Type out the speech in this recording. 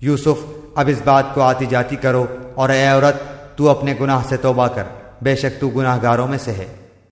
یوسف، اب اس بات کو آتی جاتی کرو اور اے عورت، تو اپنے گناہ سے توبہ کر، بے شک تو گناہ گاروں میں سے ہے۔